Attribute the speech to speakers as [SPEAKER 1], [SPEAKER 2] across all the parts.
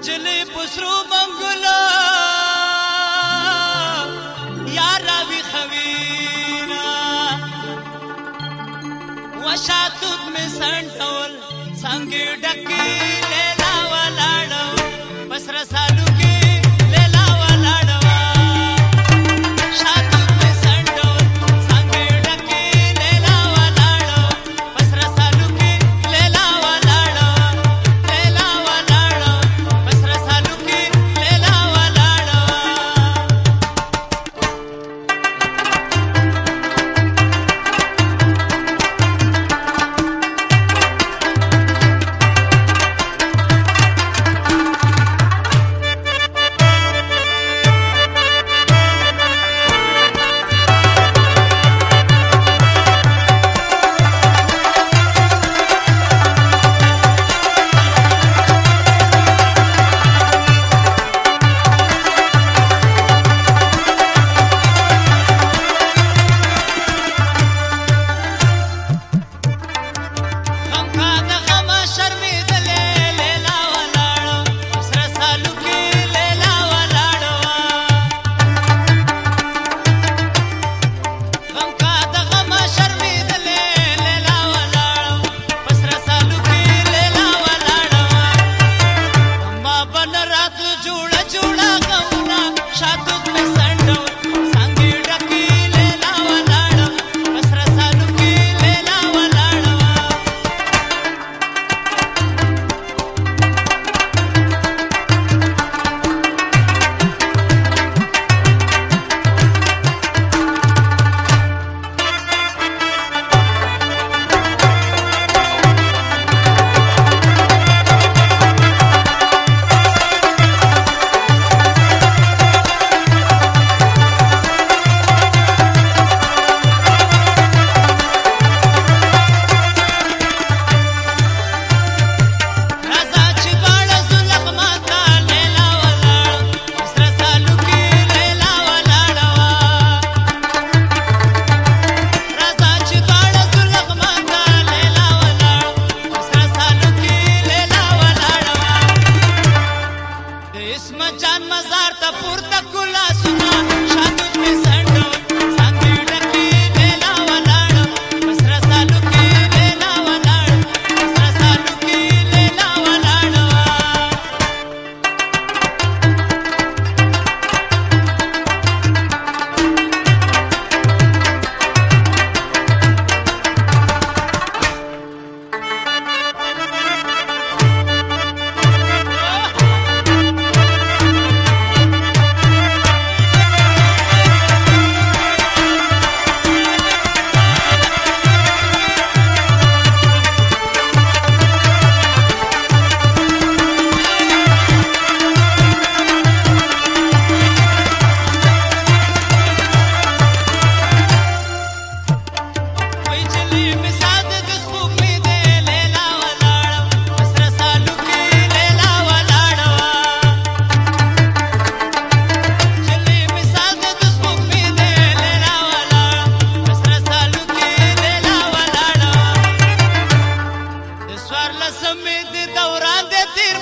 [SPEAKER 1] مچلی پسرو منګلا یار وی خویرا وشاتوب می سنټول څنګه ډکیله جان مزار ته پورته کلا سنا شاندوج می سندو ساندو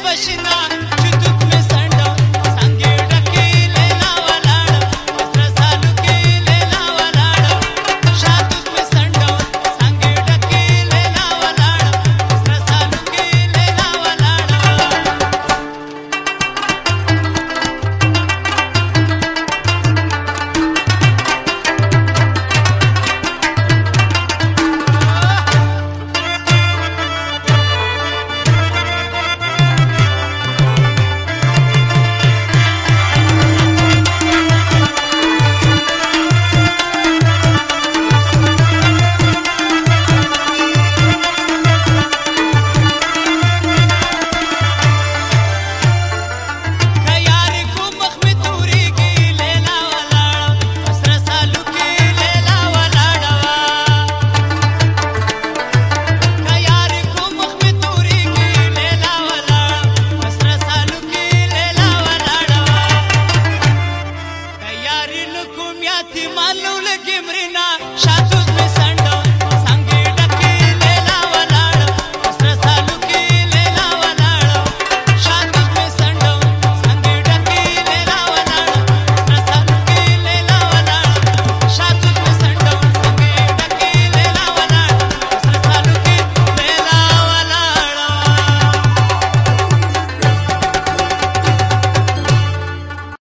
[SPEAKER 1] not.